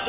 صلاة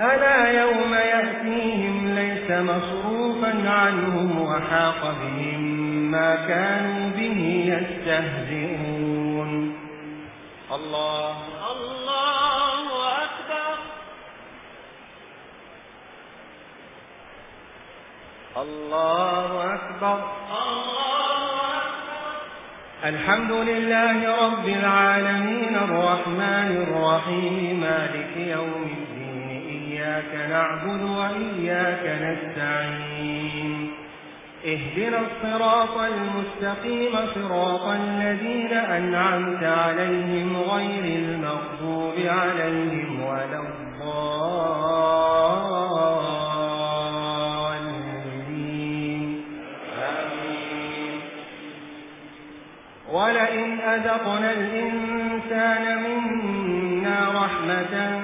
ألا يوم يأتيهم ليس مصروفا عنهم وحاق بهم ما كانوا به يستهزئون. الله. الله أكبر. الله أكبر. الله أكبر. الحمد لله رب العالمين الرحمن الرحيم مالك يوم الدين. إياك نعبد وإياك نستعين اهدنا الصراط المستقيم صراط الذين أنعمت عليهم غير المغضوب عليهم ولا الضالين. آمين ولئن أذقنا الإنسان منا رحمة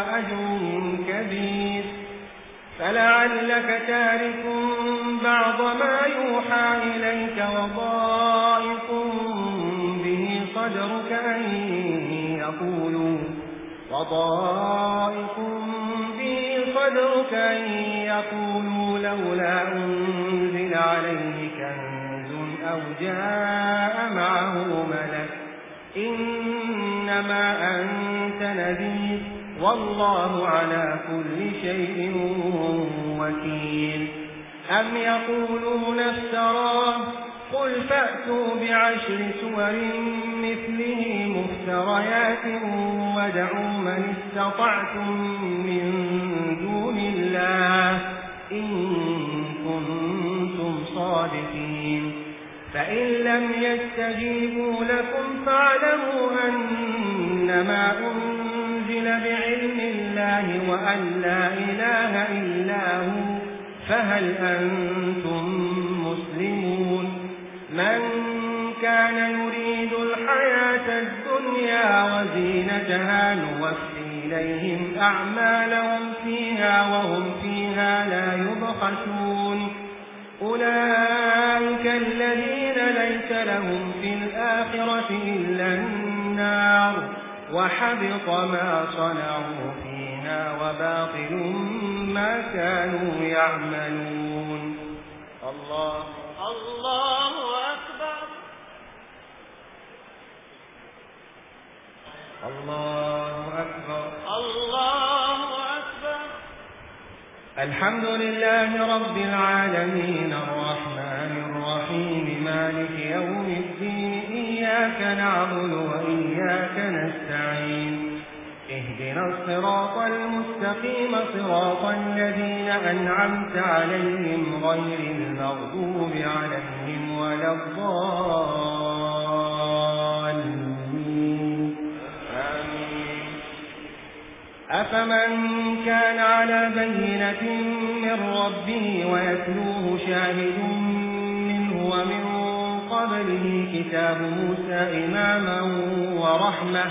وأجر كبير. فلعلك تارك بعض ما يوحى إليك وضائق به صدرك أن يقولوا وضائق به صدرك أن يقولوا لولا أنزل عليه كنز أو جاء معه ملك إنما أنت والله على كل شيء وكيل. أم يقولون افتراه قل فأتوا بعشر سور مثله مفتريات ودعوا من استطعتم من دون الله إن كنتم صادقين. فإن لم يستجيبوا لكم فاعلموا أنما أنتم بعلم الله وأن لا إله إلا هو فهل أنتم مسلمون؟ من كان يريد الحياة الدنيا وزينتها نوفي إليهم أعمالهم فيها وهم فيها لا يبخسون. أولئك الذين ليس لهم في الآخرة إلا النار. وحبط ما صنعوا فينا وباطل ما كانوا يعملون. الله. الله أكبر. الله أكبر. الله أكبر. الحمد لله رب العالمين الرحمن الرحيم مالك يوم الدين إياك نعبد وإياك نستعين الصراط المستقيم صراط الذين أنعمت عليهم غير المغضوب عليهم ولا الضالين. أفمن كان على بينة من ربه ويتلوه شاهد منه ومن قبله كتاب موسى إماما ورحمة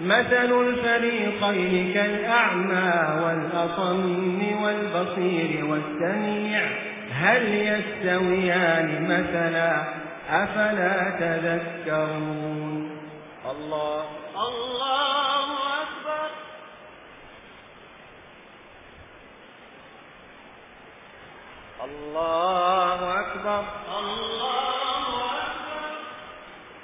مثل الفريقين كالأعمى والأصم والبصير والسميع. هل يستويان مثلا؟ أفلا تذكرون. الله. الله أكبر. الله أكبر. الله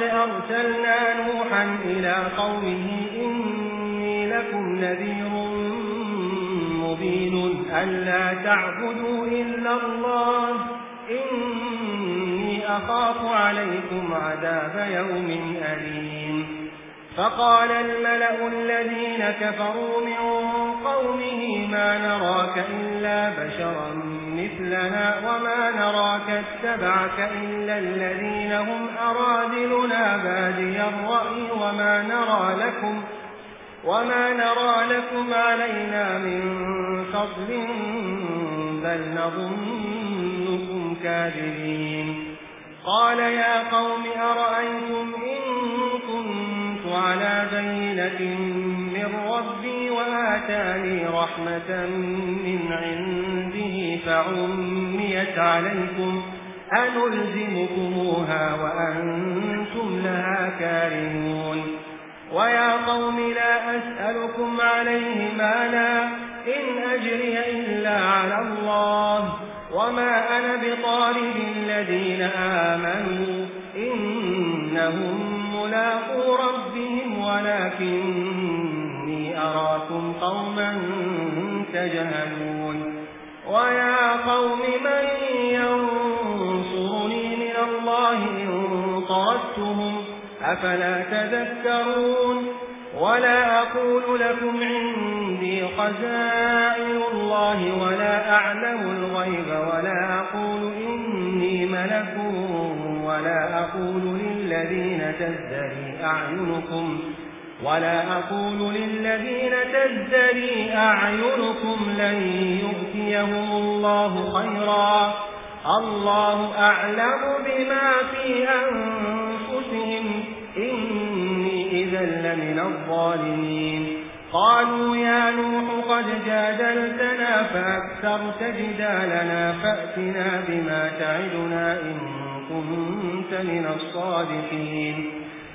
لقد أَرْسَلْنَا نُوحًا إِلَى قَوْمِهِ إِنِّي لَكُمْ نَذِيرٌ مُبِينٌ. أَلَّا تَعْبُدُوا إِلَّا اللَّهَ. إِنِّي أَخَافُ عَلَيْكُمْ عَذَابَ يَوْمٍ أَلِيمٍ. فقال الملأ الذين كفروا من قومه ما نراك إلا بشرا مثلنا وما نراك اتبعك إلا الذين هم أرادلنا بادي الرأي وما نرى لكم وما نرى لكم علينا من فضل بل نظنكم كاذبين. قال يا قوم أرأيتم إن كنت على بينة من ربي وآتاني رحمة من عندي فعميت عليكم أنلزمكموها وأنتم لها كارهون ويا قوم لا أسألكم عليه مالا إن أجري إلا على الله وما أنا بطالب الذين آمنوا إنهم ملاقوا ربهم ولكني أراكم قوما تجهلون ويا قوم من من الله إن طردتهم أفلا تذكرون ولا أقول لكم عندي خزائن الله ولا أعلم الغيب ولا أقول إني ملك ولا أقول للذين تزدري أعينكم ولا أقول للذين تزدري أعينكم لن يؤتيهم الله خيرا. الله أعلم بما في أنفسهم. إني إذا لمن الظالمين. قالوا يا نوح قد جادلتنا فأكثرت جدالنا فأتنا بما تعدنا إن كنت من الصادقين.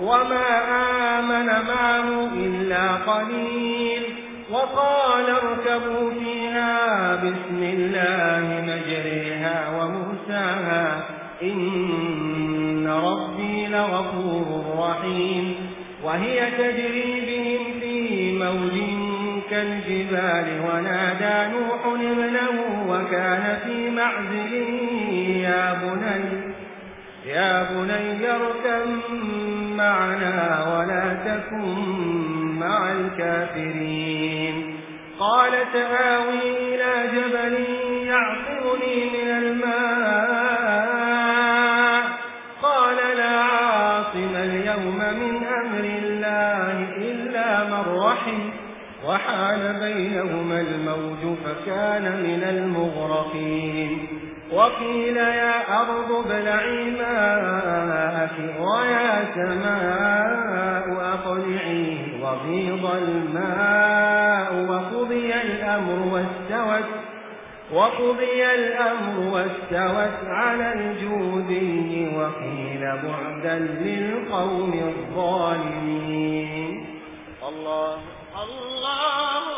وما آمن معه إلا قليل وقال اركبوا فيها بسم الله مجريها ومرساها إن ربي لغفور رحيم وهي تجري بهم في موج كالجبال ونادى نوح ابنه وكان في معزل يا بني يا بني اركب معنا ولا تكن مع الكافرين. قال تآوي إلى جبل يعصرني من الماء. قال لا عاصم اليوم من أمر الله إلا من رحم. وحال بينهما الموج فكان من المغرقين. وقيل يا أرض ابلعي ماءك ويا سماء أقلعي وغيظ الماء وقضي الأمر واستوت وقضي الأمر واستوت على الجودي وقيل بعدا للقوم الظالمين. الله الله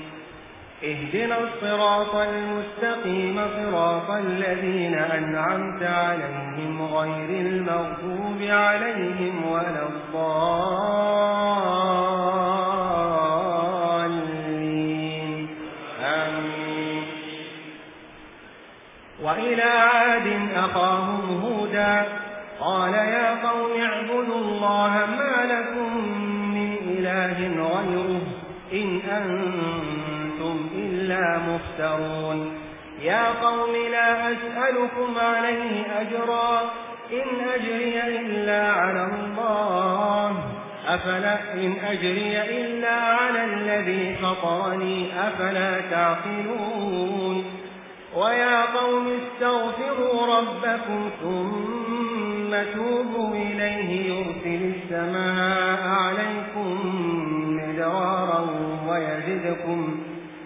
اهدنا الصراط المستقيم صراط الذين أنعمت عليهم غير المغضوب عليهم ولا الضالين. آمين. وإلى عاد أخاهم هودا. قال يا قوم اعبدوا الله ما لكم من إله غيره. إن أنتم مفترون. يا قوم لا أسألكم عليه أجرا. إن أجري إلا على الله. أفلا إن أجري إلا على الذي فطرني. أفلا تعقلون. ويا قوم استغفروا ربكم ثم توبوا إليه. يرسل السماء عليكم مدرارا ويزدكم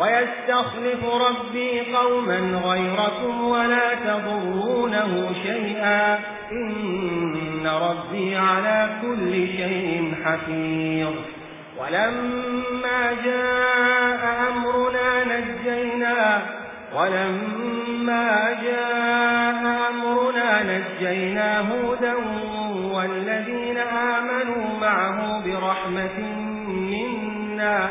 ويستخلف ربي قوما غيركم ولا تضرونه شيئا إن ربي على كل شيء حفير ولما جاء أمرنا نجينا ولما جاء أمرنا نجينا هودا والذين آمنوا معه برحمة منا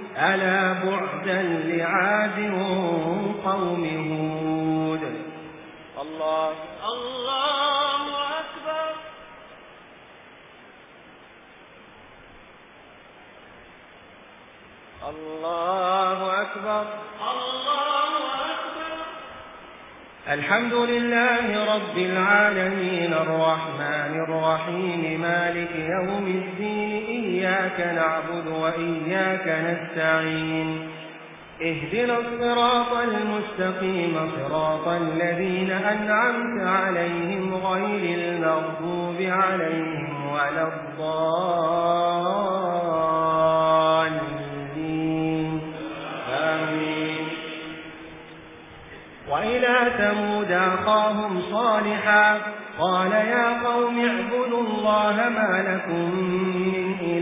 ألا بعدا لعاد قوم هود الله الله أكبر الله أكبر الله أكبر الحمد لله رب العالمين الرحمن الرحيم مالك يوم الدين إياك نعبد وإياك نستعين. اهدنا الصراط المستقيم صراط الذين أنعمت عليهم غير المغضوب عليهم ولا الضالين. آمين. وإلى ثمود أخاهم صالحا. قال يا قوم اعبدوا الله ما لكم من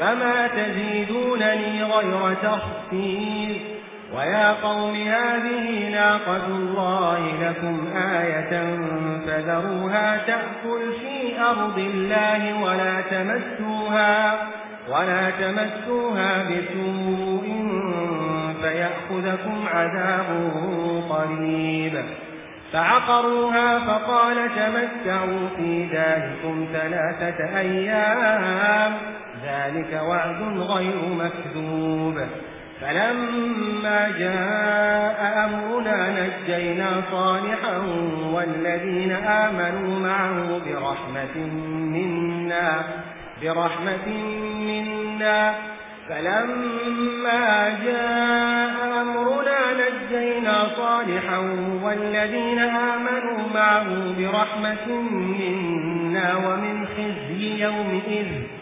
فما تزيدونني غير تخفير ويا قوم هذه ناقة الله لكم آية فذروها تأكل في أرض الله ولا تمسوها ولا تمسوها بسوء فيأخذكم عذاب قريب فعقروها فقال تمتعوا في ذلكم ثلاثة أيام ذلك وعد غير مكذوب. فلما جاء أمرنا نجينا صالحا والذين آمنوا معه برحمة منا برحمة منا. فلما جاء أمرنا نجينا صالحا والذين آمنوا معه برحمة منا ومن خزي يومئذ.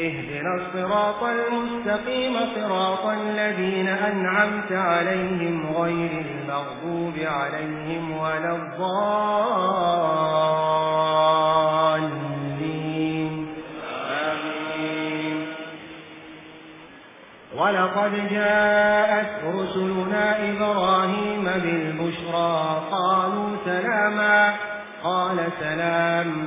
اهدنا الصراط المستقيم صراط الذين أنعمت عليهم غير المغضوب عليهم ولا الظالمين آمين. ولقد جاءت رسلنا إبراهيم بالبشرى. قالوا سلاما. قال سلام.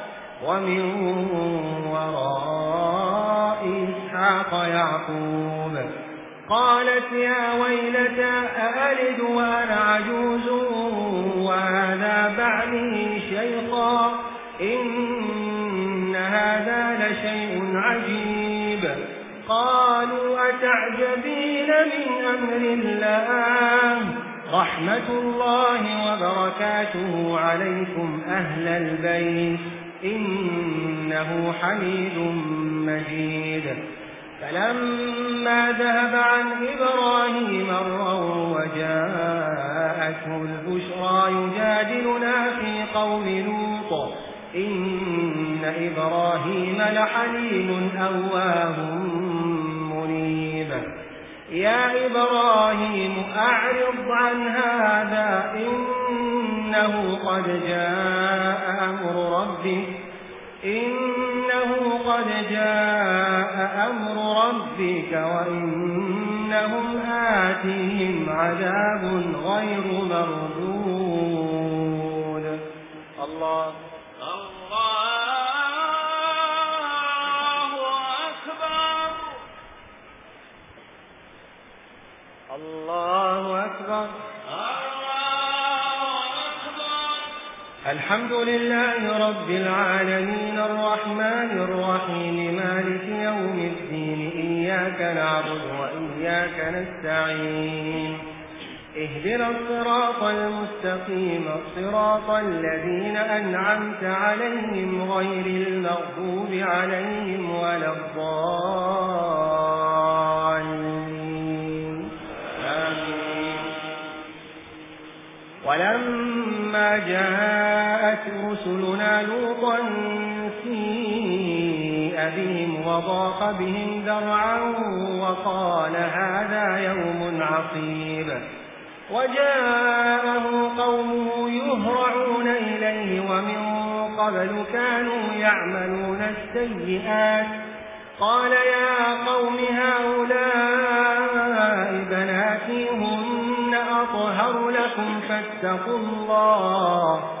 ومن وراء إسحاق يعقوب. قالت يا ويلتا أألد وأنا عجوز وهذا بعلي شيخا إن هذا لشيء عجيب. قالوا أتعجبين من أمر الله؟ رحمة الله وبركاته عليكم أهل البيت. إنه حميد مجيد. فلما ذهب عن إبراهيم الروا وجاءته البشرى يجادلنا في قوم لوط. إن إبراهيم لحليم أواه منيب. يا إبراهيم أعرض عن هذا إن إنه قد جاء أمر ربك إنه قد جاء أمر ربك وإنهم آتيهم عذاب غير مردود. الله الله أكبر. الله أكبر. الحمد لله رب العالمين الرحمن الرحيم مالك يوم الدين إياك نعبد وإياك نستعين. اهدنا الصراط المستقيم الصراط الذين أنعمت عليهم غير المغضوب عليهم ولا الضالين. آمين. ولما جاء رسلنا لوطا في بهم وضاق بهم ذرعا وقال هذا يوم عصيب. وجاءه قومه يهرعون إليه ومن قبل كانوا يعملون السيئات. قال يا قوم هؤلاء بناتي هن أطهر لكم فاتقوا الله.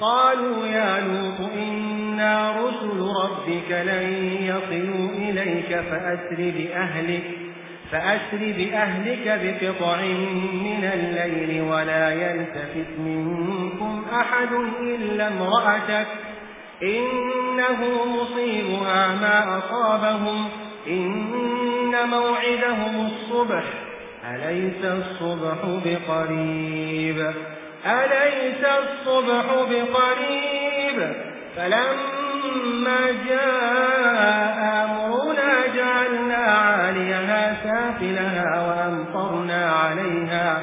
قالوا يا لوط إنا رسل ربك لن يصلوا إليك فأسر بأهلك فأسر بأهلك بقطع من الليل ولا يلتفت منكم أحد إلا امرأتك. إنه مصيب ما أصابهم. إن موعدهم الصبح أليس الصبح بقريب؟ أليس الصبح بقريب؟ فلما جاء أمرنا جعلنا عليها سافلها وأمطرنا عليها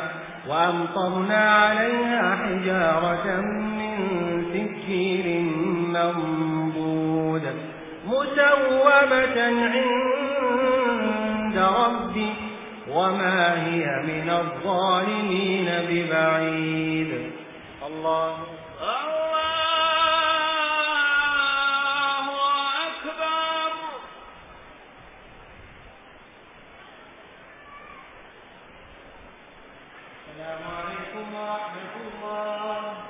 وأمطرنا عليها حجارة من سكير منبود مسومة عند وما هي من الظالمين ببعيد. الله أكبر السلام عليكم ورحمة الله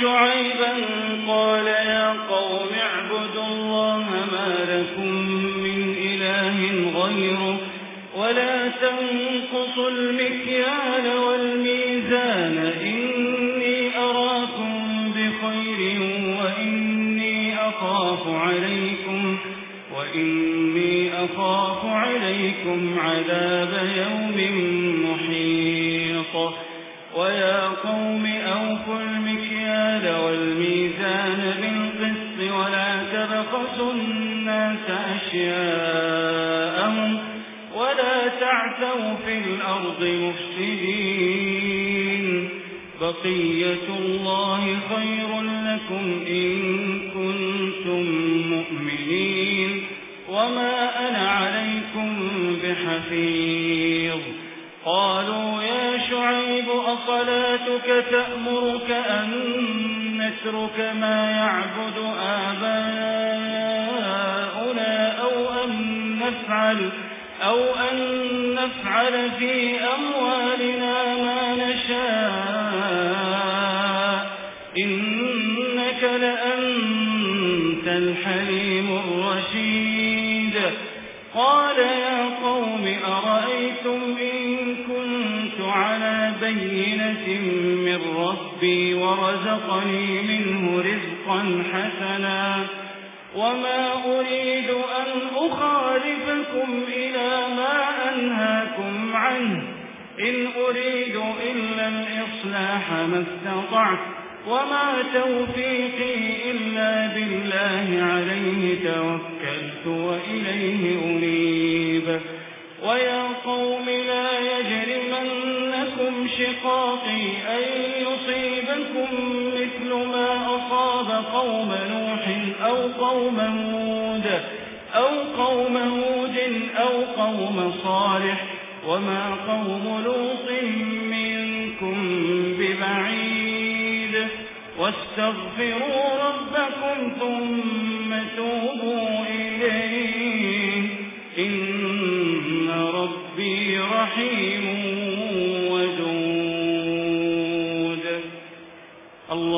شعيبا قال يا قوم اعبدوا الله ما لكم من إله غيره ولا تنقصوا المكيان بقية الله خير لكم إن اللہ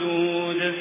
الْمَحْسُودِ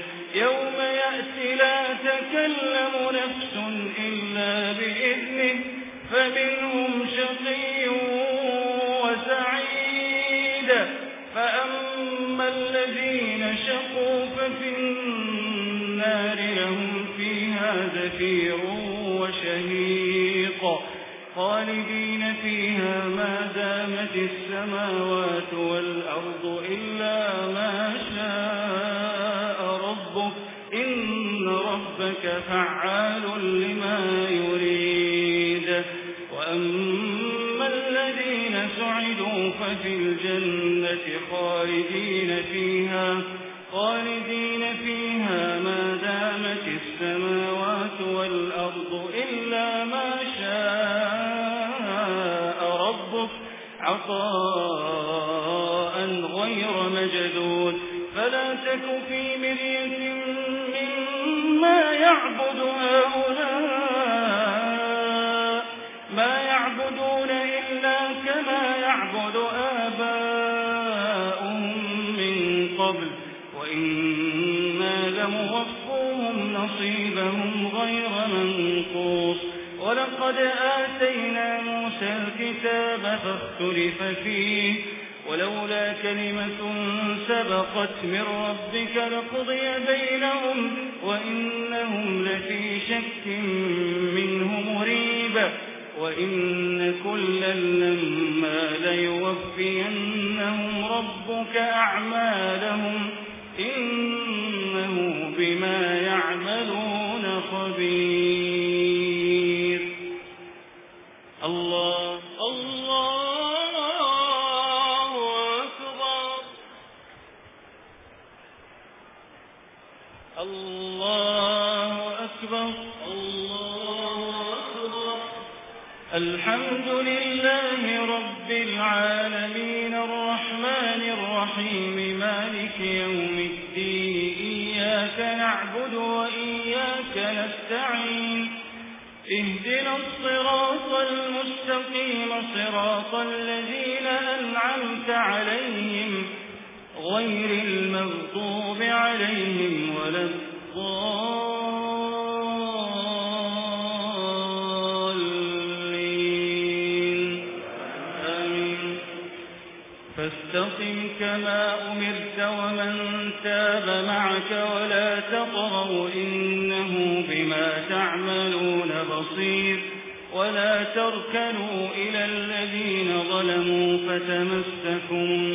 فاختلف فيه ولولا كلمة سبقت من ربك لقضي بينهم وإنهم لفي شك منه مريب وإن غير المغضوب عليهم ولا الضالين. آمين. فاستقم كما أمرت ومن تاب معك ولا تقروا إنه بما تعملون بصير. ولا تركنوا إلى الذين ظلموا فتمسكم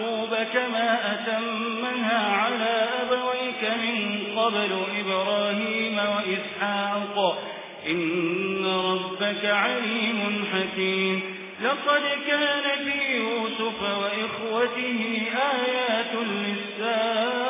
يعقوب كما أتمنها على أبويك من قبل إبراهيم وإسحاق. إن ربك عليم حكيم. لقد كان في يوسف وإخوته آيات للسائل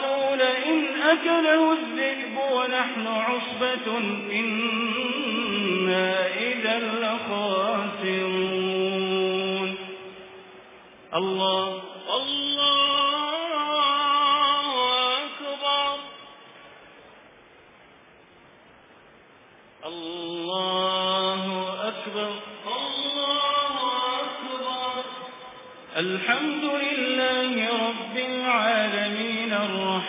أكله الذئب ونحن عصبة إنا إذا لخاسرون الله الله أكبر الله أكبر الله أكبر الحمد لله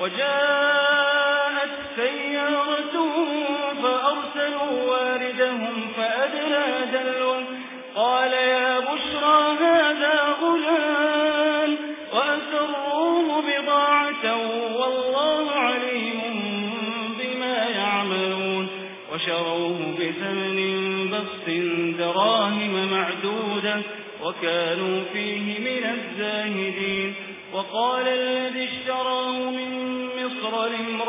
وجاءت سيارة فأرسلوا واردهم فأدلى دلوه قال يا بشرى هذا غلام وأسروه بضاعة والله عليم بما يعملون. وشروه بثمن بص دراهم معدودة وكانوا فيه من الزاهدين. وقال الذي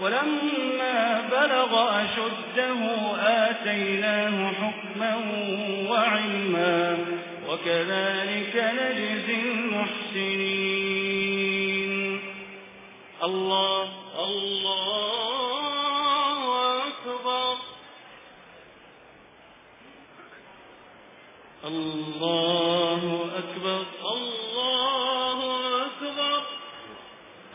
ولما بلغ أشده آتيناه حكما وعلما وكذلك نجزي المحسنين. الله الله أكبر. الله أكبر. الله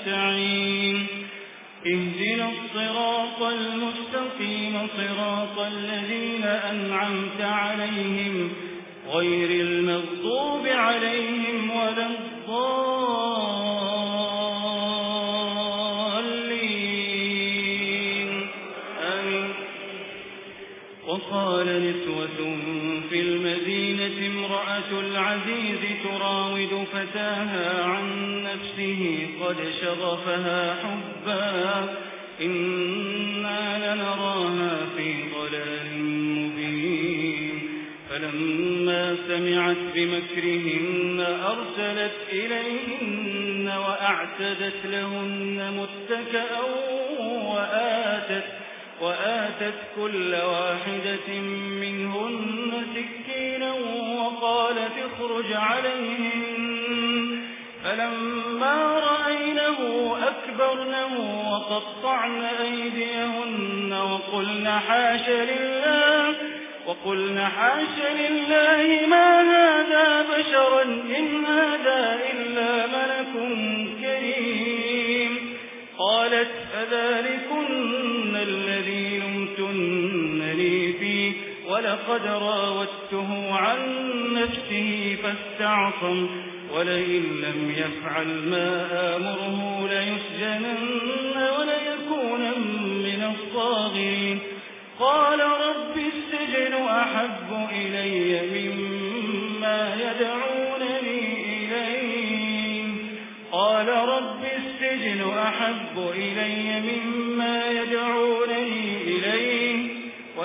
نستعين. اهدنا الصراط المستقيم صراط الذين أنعمت عليهم غير المغضوب عليهم ولا الضالين. آمين. وقال نسوة في المدينة امرأة العزيز تراود فتاها عن به قد شغفها حبا. إنا لنراها في ضلال مبين. فلما سمعت بمكرهن أرسلت إليهن وأعتدت لهن متكأا وآتت وآتت كل واحدة منهن سكينا وقالت اخرج عليهم فلما رأينه أكبرنه وقطعن أيديهن وقلن حاش لله وقلن حاش لله ما هذا بشرا إن هذا إلا ملك كريم. قالت فذلكن الذي لمتنني فيه ولقد راودته عن نفسه فاستعصم. ولئن لم يفعل ما آمره ليسجنن وليكونا من الصاغرين. قال رب السجن أحب إلي مما يدعونني إليه. قال رب السجن أحب إلي مما يدعونني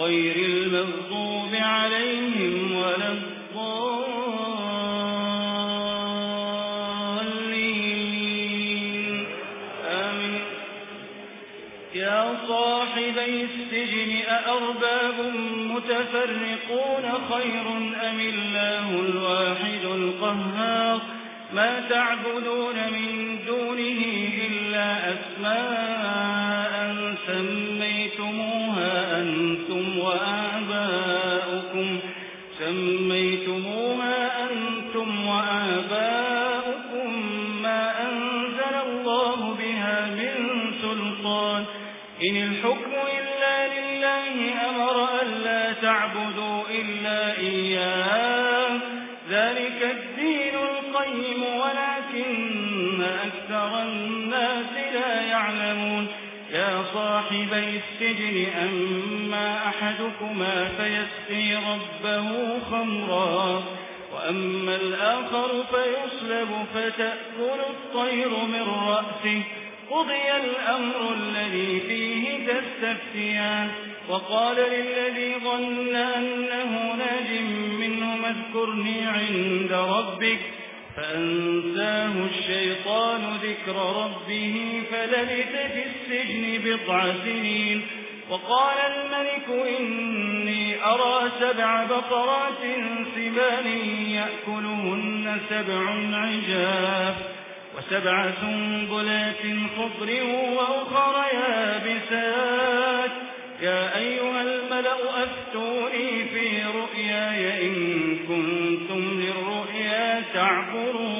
غير المغضوب عليهم ولا الضالين. آمين. يا صاحبي السجن أأرباب متفرقون خير أم الله الواحد القهار؟ ما تعبدون من دونه إلا أسماء سمية شهدتموها أنتم وآباؤكم الرجل أما أحدكما فيسقي ربه خمرا وأما الآخر فيصلب فتأكل الطير من رأسه. قضي الأمر الذي فيه تستفتيان. وقال للذي ظن أنه ناج منه اذكرني عند ربك فأنساه الشيطان ذكر ربه فلبث في السجن بضع سنين. وقال الملك إني أرى سبع بقرات سبان يأكلهن سبع عجاب وسبع سنبلات خضر وأخر يابسات. يا أيها الملأ أفتوني في رؤياي إن كنتم للرؤيا تعبرون.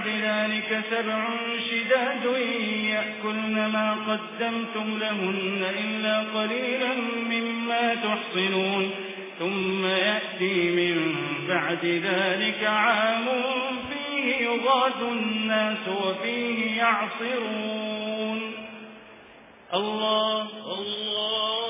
بعد ذلك سبع شداد يأكلن ما قدمتم لهن إلا قليلا مما تحصنون ثم يأتي من بعد ذلك عام فيه يغاد الناس وفيه يعصرون. الله الله.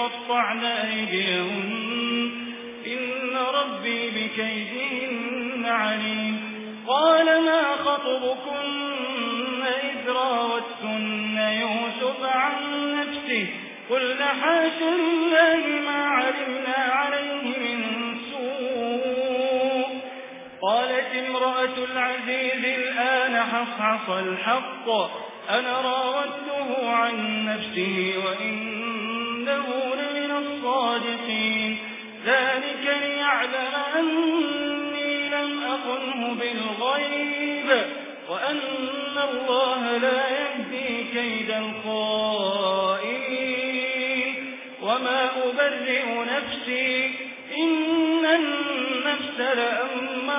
قطعنا أيديهن إن ربي بكيدهن عليم. قال ما خطبكن إذ راوتن يوسف عن نفسه؟ قلنا حاش الله ما علمنا عليه من سوء. قالت امرأة العزيز الآن حصحص الحق. أنا راودته عن نفسه وإن تكون من الصادقين. ذلك ليعلم أني لم أقنه بالغيب وأن الله لا يهدي كيد الخائنين. وما أبرئ نفسي إن النفس لأمر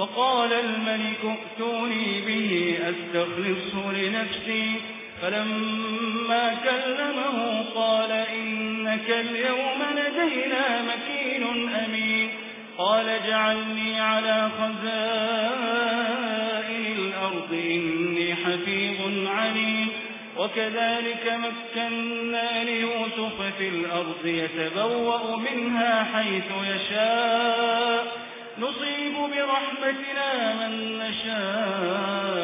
وقال الملك ائتوني به أستخلصه لنفسي. فلما كلمه قال إنك اليوم لدينا مكين أمين. قال اجعلني على خزائن الأرض إني حفيظ عليم. وكذلك مكنا ليوسف في الأرض يتبوأ منها حيث يشاء. نصيب برحمتنا من نشاء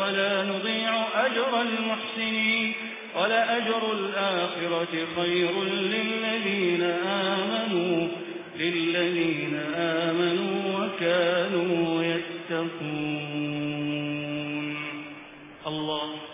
ولا نضيع أجر المحسنين ولأجر الآخرة خير للذين آمنوا للذين آمنوا وكانوا يتقون. الله.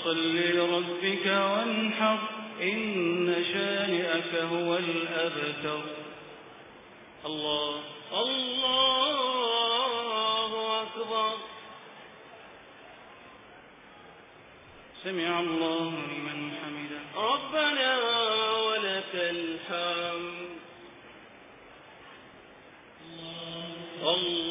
فصل لربك وانحر إن شانئك هو الأبتر. الله الله أكبر. سمع الله لمن حمده. ربنا ولك الحمد. الله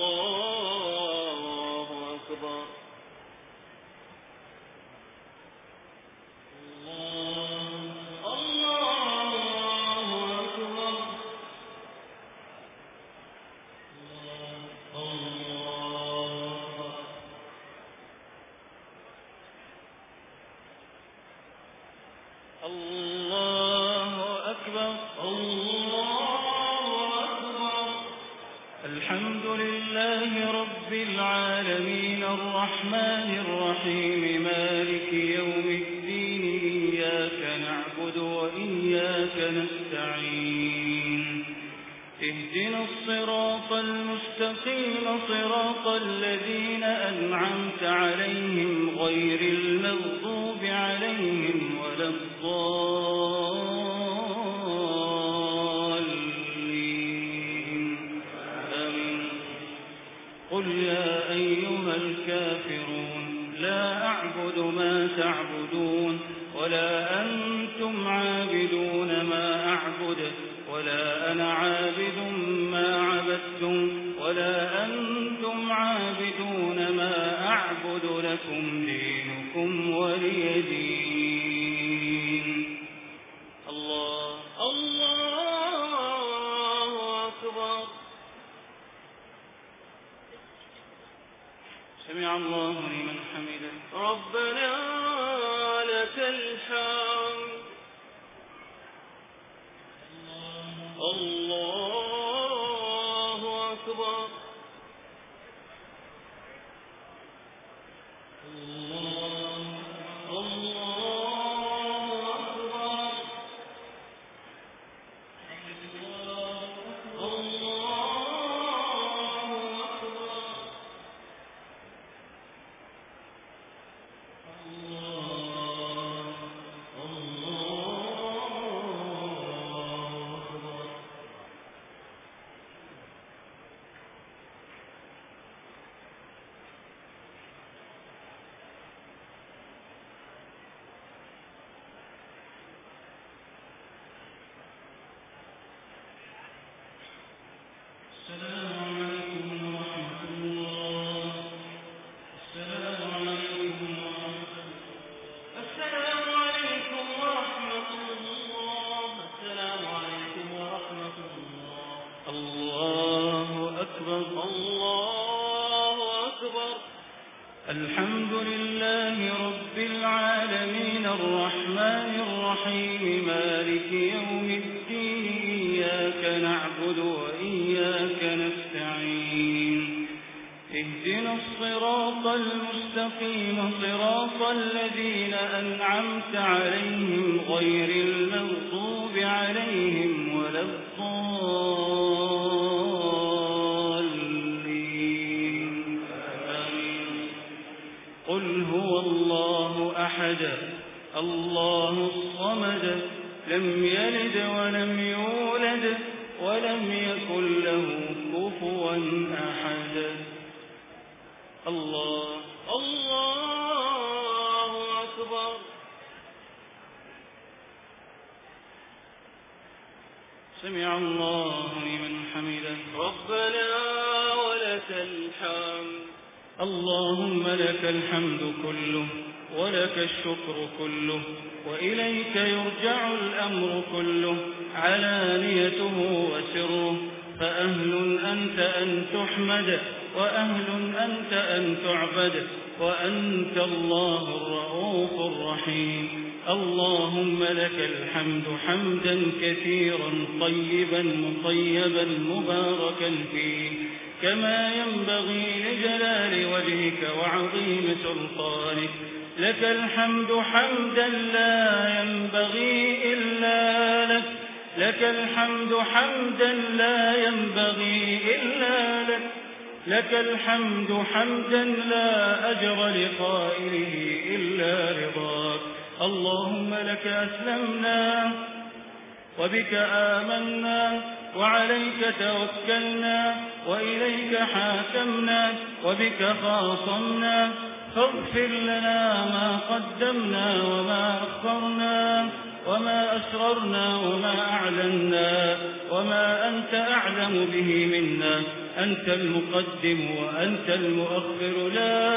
واغفر لا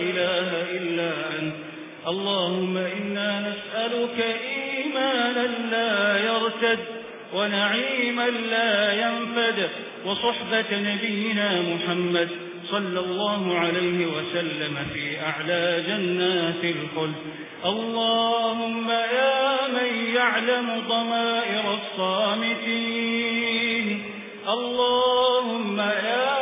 إله إلا أنت. اللهم إنا نسألك إيمانا لا يرتد ونعيما لا ينفد وصحبة نبينا محمد صلى الله عليه وسلم في أعلى جنات الخلد. اللهم يا من يعلم ضمائر الصامتين. اللهم يا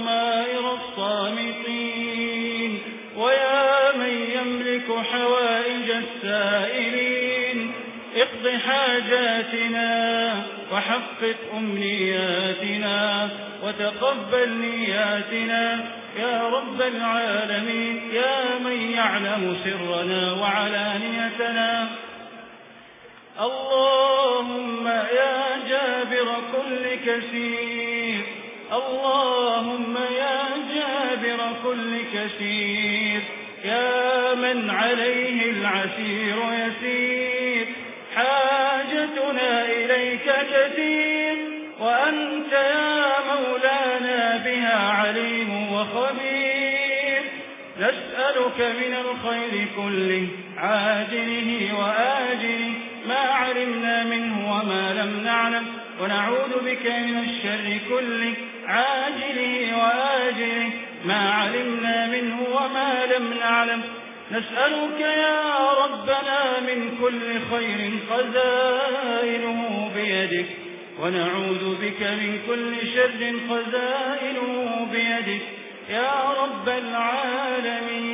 ضمائر الصامتين ويا من يملك حوائج السائلين اقض حاجاتنا وحقق أمنياتنا وتقبل نياتنا يا رب العالمين يا من يعلم سرنا وعلانيتنا اللهم يا جابر كل كثير اللهم يا جابر كل كثير يا من عليه العسير يسير. حاجتنا إليك كثير وأنت يا مولانا بها عليم وخبير. نسألك من الخير كله عاجله وآجله ما علمنا منه وما لم نعلم. ونعوذ بك من الشر كله. عاجلي وآجلي ما علمنا منه وما لم نعلم. نسألك يا ربنا من كل خير خزائنه بيدك ونعوذ بك من كل شر خزائنه بيدك. يا رب العالمين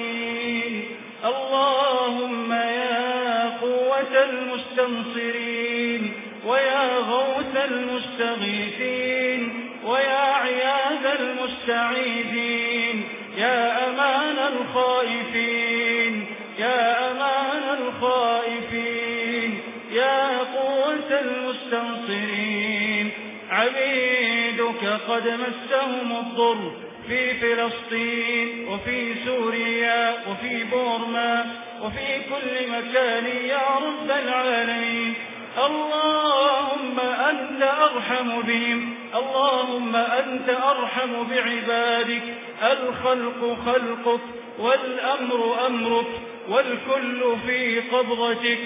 اللهم يا قوة المستنصرين ويا غوث المستغيثين ويا عياذ المستعيدين يا أمان الخائفين يا أمان الخائفين يا قوة المستنصرين. عبيدك قد مسهم الضر في فلسطين وفي سوريا وفي بورما وفي كل مكان يا رب العالمين. اللهم أنت أرحم بهم. اللهم أنت أرحم بعبادك. الخلق خلقك والأمر أمرك والكل في قبضتك.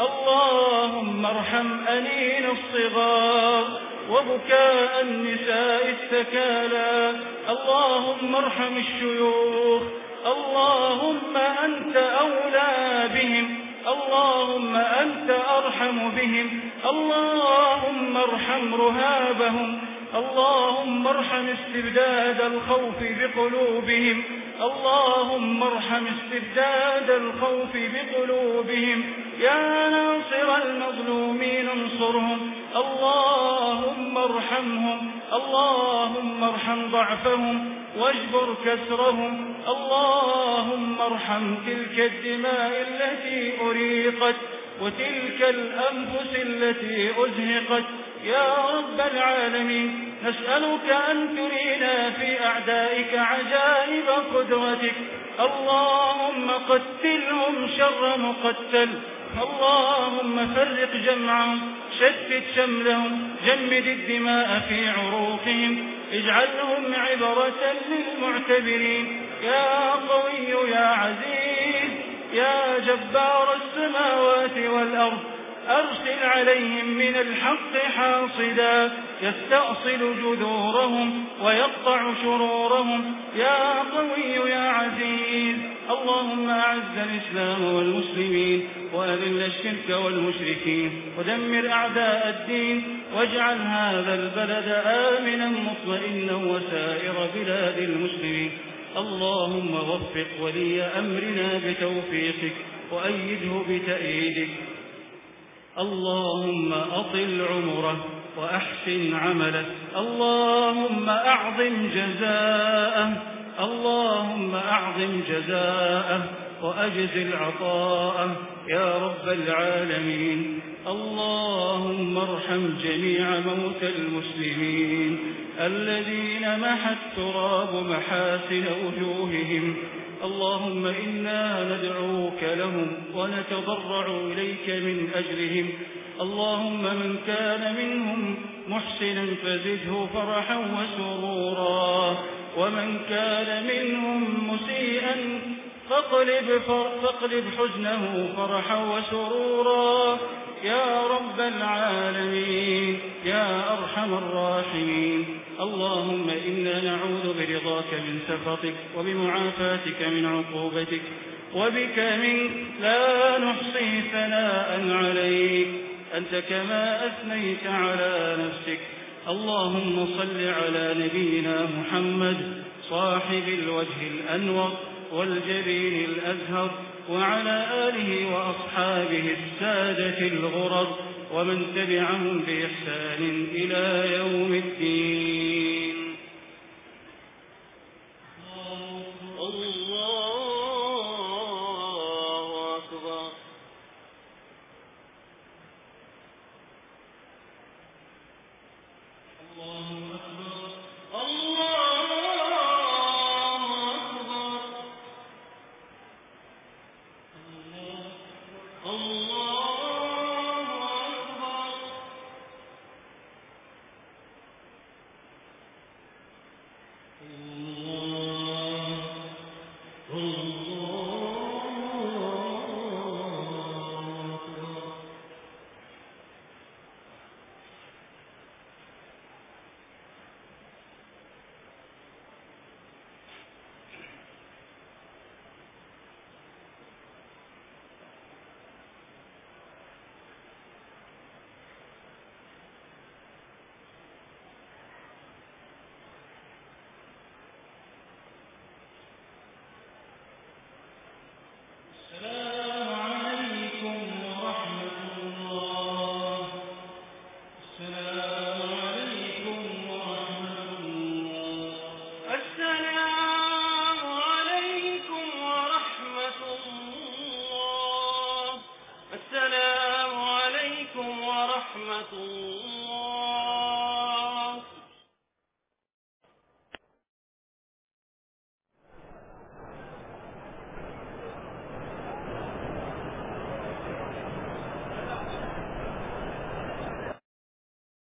اللهم ارحم أنين الصغار وبكاء النساء السكالى اللهم ارحم الشيوخ. اللهم أنت أولى بهم. اللهم أنت أرحم بهم اللهم ارحم رهابهم اللهم ارحم استبداد الخوف بقلوبهم اللهم ارحم استبداد الخوف بقلوبهم. يا ناصر المظلومين انصرهم اللهم ارحمهم اللهم ارحم ضعفهم واجبر كسرهم اللهم ارحم تلك الدماء التي أريقت وتلك الأنفس التي أزهقت. يا رب العالمين نسألك أن ترينا في أعدائك عجائب قدرتك اللهم قتلهم شر مقتل. اللهم فرق جمعهم شتت شملهم جمد الدماء في عروقهم اجعلهم عبرة للمعتبرين. يا قوي يا عزيز يا جبار السماوات والأرض أرسل عليهم من الحق حاصدا يستأصل جذورهم ويقطع شرورهم. يا قوي يا عزيز اللهم أعز الإسلام والمسلمين وأذل الشرك والمشركين ودمر أعداء الدين واجعل هذا البلد آمنا مطمئنا وسائر بلاد المسلمين. اللهم وفق ولي أمرنا بتوفيقك وأيده بتأييدك. اللهم أطل عمره وأحسن عمله اللهم أعظم جزاءه. اللهم أعظم جزاءه وأجزل عطاءه. يا رب العالمين. اللهم ارحم جميع موتى المسلمين. الذين محى التراب محاسن وجوههم. اللهم إنا ندعوك لهم ونتضرع إليك من أجلهم. اللهم من كان منهم محسنا فزده فرحا وسرورا. ومن كان منهم مسيئا فاقلب, فاقلب حزنه فرحا وسرورا. يا رب العالمين يا أرحم الراحمين. اللهم إنا نعوذ برضاك من سخطك وبمعافاتك من عقوبتك وبك من لا نحصي ثناء عليك. أنت كما أثنيت على نفسك. اللهم صل على نبينا محمد صاحب الوجه الأنور والجبين الأزهر. وعلى آله وأصحابه السادة الغرر ومن تبعهم بإحسان إلى يوم الدين.